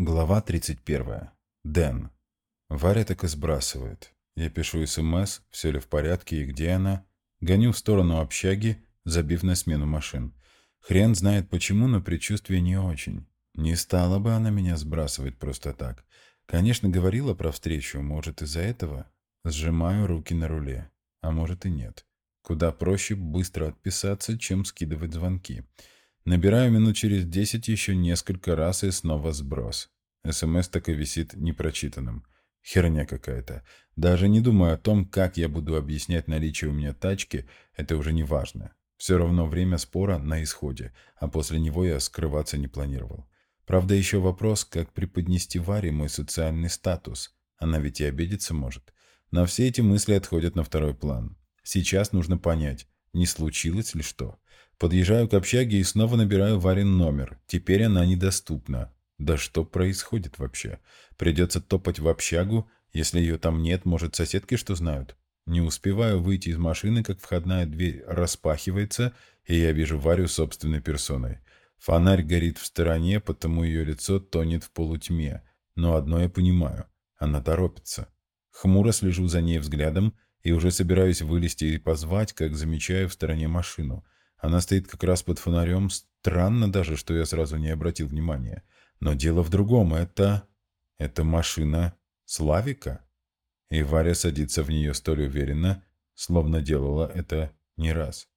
Глава 31. Дэн. Варя так и сбрасывает. Я пишу СМС, все ли в порядке и где она. Гоню в сторону общаги, забив на смену машин. Хрен знает почему, но предчувствие не очень. Не стала бы она меня сбрасывать просто так. Конечно, говорила про встречу, может, из-за этого. Сжимаю руки на руле. А может и нет. Куда проще быстро отписаться, чем скидывать звонки. Набираю минут через десять еще несколько раз и снова сброс. СМС так и висит непрочитанным. Херня какая-то. Даже не думаю о том, как я буду объяснять наличие у меня тачки, это уже не важно. Все равно время спора на исходе, а после него я скрываться не планировал. Правда, еще вопрос, как преподнести Варе мой социальный статус. Она ведь и обидеться может. Но все эти мысли отходят на второй план. Сейчас нужно понять, не случилось ли что. Подъезжаю к общаге и снова набираю Варин номер. Теперь она недоступна. Да что происходит вообще? Придется топать в общагу. Если ее там нет, может, соседки что знают? Не успеваю выйти из машины, как входная дверь распахивается, и я вижу Варю собственной персоной. Фонарь горит в стороне, потому ее лицо тонет в полутьме. Но одно я понимаю. Она торопится. Хмуро слежу за ней взглядом и уже собираюсь вылезти и позвать, как замечаю в стороне машину. Она стоит как раз под фонарем. Странно даже, что я сразу не обратил внимания. Но дело в другом. Это... Это машина Славика. И Варя садится в нее столь уверенно, словно делала это не раз.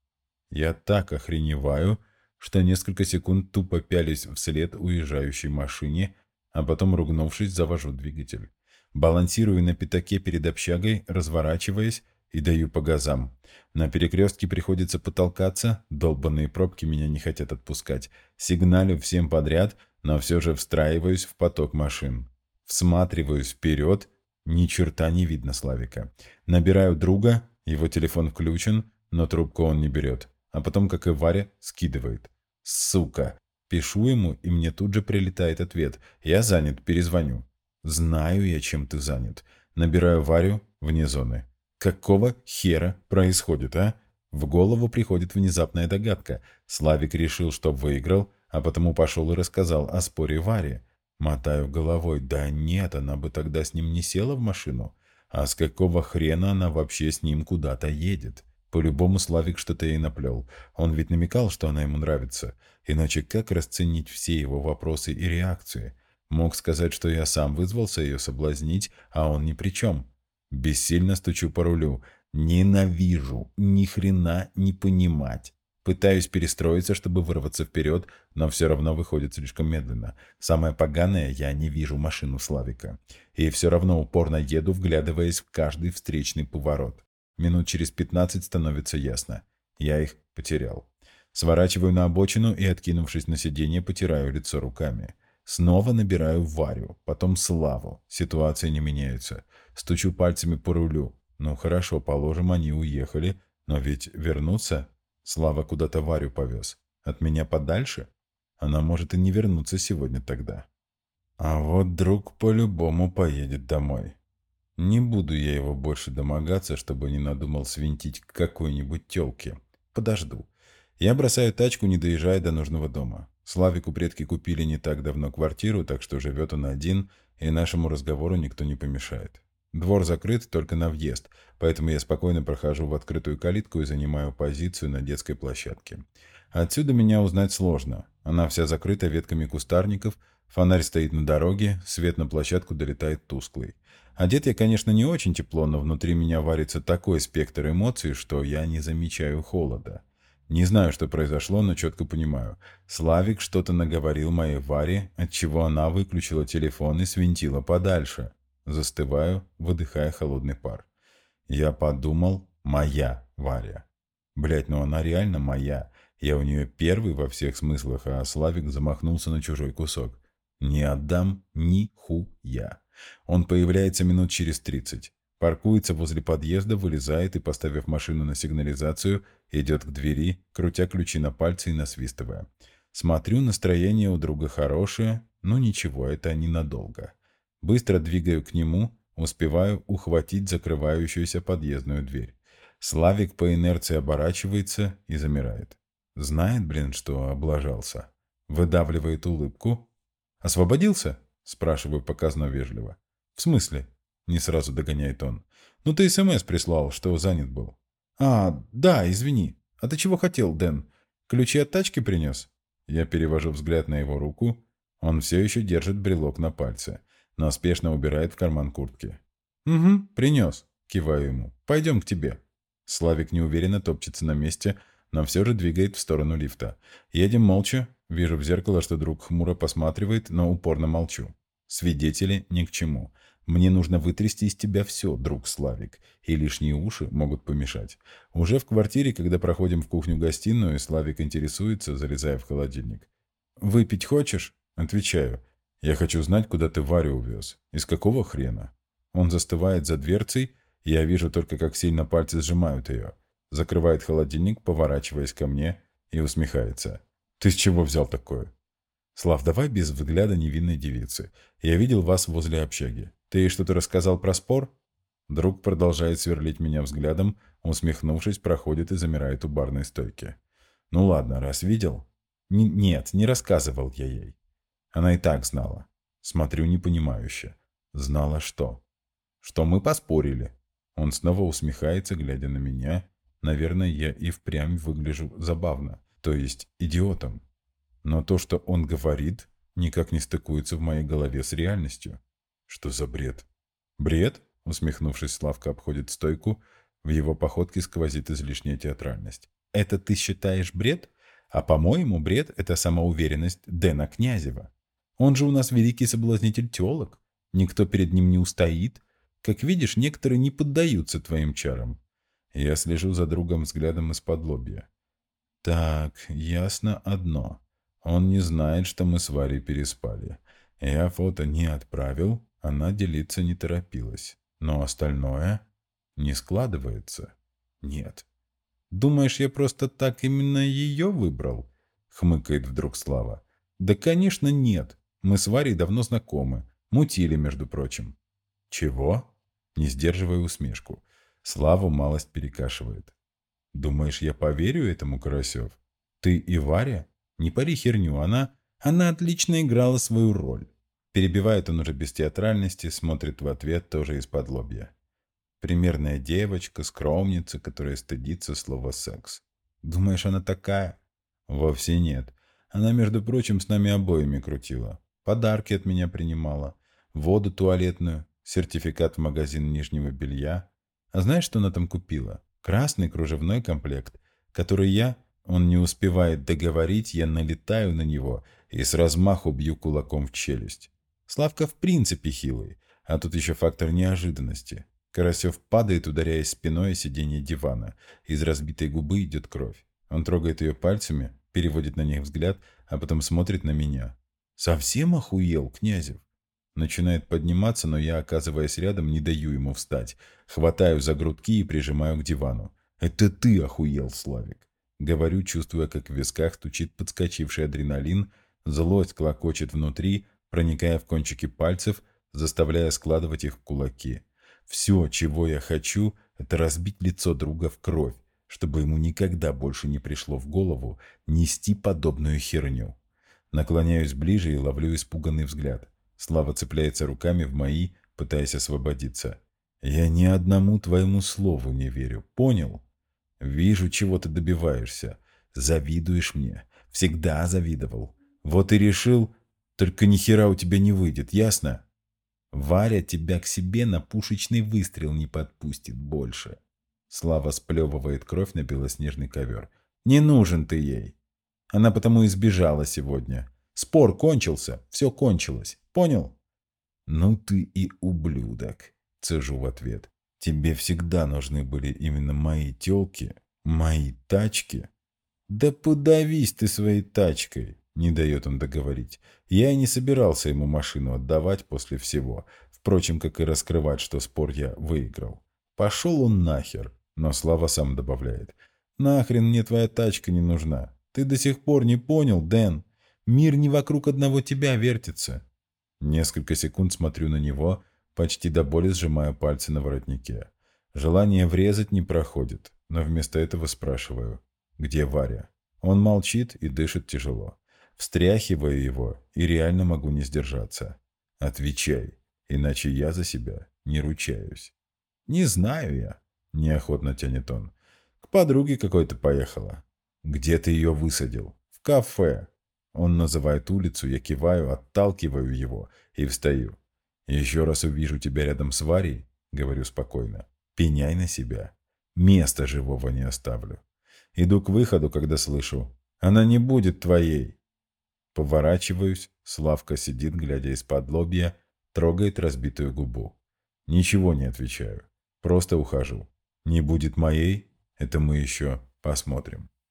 Я так охреневаю, что несколько секунд тупо пялись вслед уезжающей машине, а потом, ругнувшись, завожу двигатель. Балансирую на пятаке перед общагой, разворачиваясь, и даю по газам. На перекрестке приходится потолкаться, долбанные пробки меня не хотят отпускать. Сигналю всем подряд, но все же встраиваюсь в поток машин. Всматриваюсь вперед ни черта не видно Славика. Набираю друга, его телефон включен, но трубку он не берет. А потом, как и Варя, скидывает. Сука. Пишу ему, и мне тут же прилетает ответ. Я занят, перезвоню. Знаю я, чем ты занят. Набираю Варю вне зоны. Какого хера происходит, а? В голову приходит внезапная догадка. Славик решил, что выиграл, а потому пошел и рассказал о споре Варе. Мотаю головой. Да нет, она бы тогда с ним не села в машину. А с какого хрена она вообще с ним куда-то едет? По-любому Славик что-то ей наплел. Он ведь намекал, что она ему нравится. Иначе как расценить все его вопросы и реакции? Мог сказать, что я сам вызвался ее соблазнить, а он ни при чем. Бессильно стучу по рулю. Ненавижу ни хрена не понимать. Пытаюсь перестроиться, чтобы вырваться вперед, но все равно выходит слишком медленно. Самое поганое, я не вижу машину Славика. И все равно упорно еду, вглядываясь в каждый встречный поворот. Минут через пятнадцать становится ясно. Я их потерял. Сворачиваю на обочину и, откинувшись на сиденье, потираю лицо руками. Снова набираю Варю, потом Славу. Ситуация не меняется. Стучу пальцами по рулю. Ну хорошо, положим, они уехали, но ведь вернуться Слава куда-то Варю повез. От меня подальше? Она может и не вернуться сегодня тогда. А вот друг по-любому поедет домой. Не буду я его больше домогаться, чтобы не надумал свинтить к какой-нибудь тёлке. Подожду. Я бросаю тачку, не доезжая до нужного дома. Славику предки купили не так давно квартиру, так что живет он один, и нашему разговору никто не помешает. Двор закрыт только на въезд, поэтому я спокойно прохожу в открытую калитку и занимаю позицию на детской площадке. Отсюда меня узнать сложно. Она вся закрыта ветками кустарников, фонарь стоит на дороге, свет на площадку долетает тусклый. Одет я, конечно, не очень тепло, но внутри меня варится такой спектр эмоций, что я не замечаю холода. Не знаю, что произошло, но четко понимаю. Славик что-то наговорил моей Варе, отчего она выключила телефон и свинтила подальше. Застываю, выдыхая холодный пар. Я подумал, моя Варя. Блять, ну она реально моя. Я у нее первый во всех смыслах, а Славик замахнулся на чужой кусок. Не отдам ни хуя. Он появляется минут через тридцать. Паркуется возле подъезда, вылезает и, поставив машину на сигнализацию, идет к двери, крутя ключи на пальцы и насвистывая. Смотрю, настроение у друга хорошее, но ничего, это ненадолго. Быстро двигаю к нему, успеваю ухватить закрывающуюся подъездную дверь. Славик по инерции оборачивается и замирает. Знает, блин, что облажался. Выдавливает улыбку. «Освободился?» Спрашиваю показно вежливо. В смысле? Не сразу догоняет он. Ну ты СМС прислал, что занят был. А, да, извини. А ты чего хотел, Дэн? Ключи от тачки принес? Я перевожу взгляд на его руку. Он все еще держит брелок на пальце, но спешно убирает в карман куртки. «Угу, принес», — киваю ему. «Пойдем к тебе». Славик неуверенно топчется на месте, но все же двигает в сторону лифта. Едем молча. Вижу в зеркало, что друг хмуро посматривает, но упорно молчу. Свидетели ни к чему. Мне нужно вытрясти из тебя все, друг Славик, и лишние уши могут помешать. Уже в квартире, когда проходим в кухню-гостиную, Славик интересуется, залезая в холодильник. «Выпить хочешь?» Отвечаю. «Я хочу знать, куда ты Варю увез. Из какого хрена?» Он застывает за дверцей, я вижу только, как сильно пальцы сжимают ее. Закрывает холодильник, поворачиваясь ко мне, и усмехается. «Ты с чего взял такое?» «Слав, давай без взгляда невинной девицы. Я видел вас возле общаги. Ты что-то рассказал про спор?» Друг продолжает сверлить меня взглядом, усмехнувшись, проходит и замирает у барной стойки. «Ну ладно, раз видел...» Н «Нет, не рассказывал я ей». Она и так знала. Смотрю непонимающе. Знала что? Что мы поспорили. Он снова усмехается, глядя на меня. Наверное, я и впрямь выгляжу забавно, то есть идиотом. Но то, что он говорит, никак не стыкуется в моей голове с реальностью. Что за бред? Бред? Усмехнувшись, Славка обходит стойку. В его походке сквозит излишняя театральность. Это ты считаешь бред? А по-моему, бред — это самоуверенность Дэна Князева. Он же у нас великий соблазнитель телок. Никто перед ним не устоит, как видишь, некоторые не поддаются твоим чарам. Я слежу за другом взглядом из-под лобья. Так, ясно одно. Он не знает, что мы с Варей переспали. Я фото не отправил, она делиться не торопилась. Но остальное не складывается. Нет. Думаешь, я просто так именно ее выбрал? Хмыкает вдруг Слава. Да, конечно, нет. Мы с Варей давно знакомы. Мутили, между прочим. Чего? не сдерживая усмешку. Славу малость перекашивает. «Думаешь, я поверю этому, Карасев? Ты и Варя? Не пари херню, она... Она отлично играла свою роль». Перебивает он уже без театральности, смотрит в ответ тоже из-под лобья. Примерная девочка, скромница, которая стыдится слова «секс». Думаешь, она такая? Вовсе нет. Она, между прочим, с нами обоими крутила. Подарки от меня принимала. Воду туалетную сертификат в магазин нижнего белья. А знаешь, что она там купила? Красный кружевной комплект, который я, он не успевает договорить, я налетаю на него и с размаху бью кулаком в челюсть. Славка в принципе хилый, а тут еще фактор неожиданности. Карасев падает, ударяясь спиной о сиденье дивана. Из разбитой губы идет кровь. Он трогает ее пальцами, переводит на них взгляд, а потом смотрит на меня. «Совсем охуел, Князев?» Начинает подниматься, но я, оказываясь рядом, не даю ему встать. Хватаю за грудки и прижимаю к дивану. «Это ты охуел, Славик!» Говорю, чувствуя, как в висках стучит подскочивший адреналин, злость клокочет внутри, проникая в кончики пальцев, заставляя складывать их в кулаки. Все, чего я хочу, это разбить лицо друга в кровь, чтобы ему никогда больше не пришло в голову нести подобную херню. Наклоняюсь ближе и ловлю испуганный взгляд. Слава цепляется руками в мои, пытаясь освободиться. «Я ни одному твоему слову не верю, понял? Вижу, чего ты добиваешься. Завидуешь мне. Всегда завидовал. Вот и решил, только ни хера у тебя не выйдет, ясно? Варя тебя к себе на пушечный выстрел не подпустит больше». Слава сплевывает кровь на белоснежный ковер. «Не нужен ты ей. Она потому и сбежала сегодня. Спор кончился, все кончилось. Понял? Ну ты и ублюдок, цежу в ответ. Тебе всегда нужны были именно мои тёлки, мои тачки. Да подавись ты своей тачкой, не дает он договорить. Я и не собирался ему машину отдавать после всего. Впрочем, как и раскрывать, что спор я выиграл. Пошел он нахер. Но Слава сам добавляет. Нахрен мне твоя тачка не нужна. Ты до сих пор не понял, Дэн. Мир не вокруг одного тебя вертится. Несколько секунд смотрю на него, почти до боли сжимая пальцы на воротнике. Желание врезать не проходит, но вместо этого спрашиваю, где Варя? Он молчит и дышит тяжело. Встряхиваю его и реально могу не сдержаться. Отвечай, иначе я за себя не ручаюсь. Не знаю я, неохотно тянет он. К подруге какой-то поехала. Где ты ее высадил? В кафе. Он называет улицу, я киваю, отталкиваю его и встаю. Еще раз увижу тебя рядом с Варей, говорю спокойно. Пеняй на себя. Места живого не оставлю. Иду к выходу, когда слышу. Она не будет твоей. Поворачиваюсь. Славка сидит, глядя из-под лобья, трогает разбитую губу. Ничего не отвечаю. Просто ухожу. Не будет моей, это мы еще посмотрим.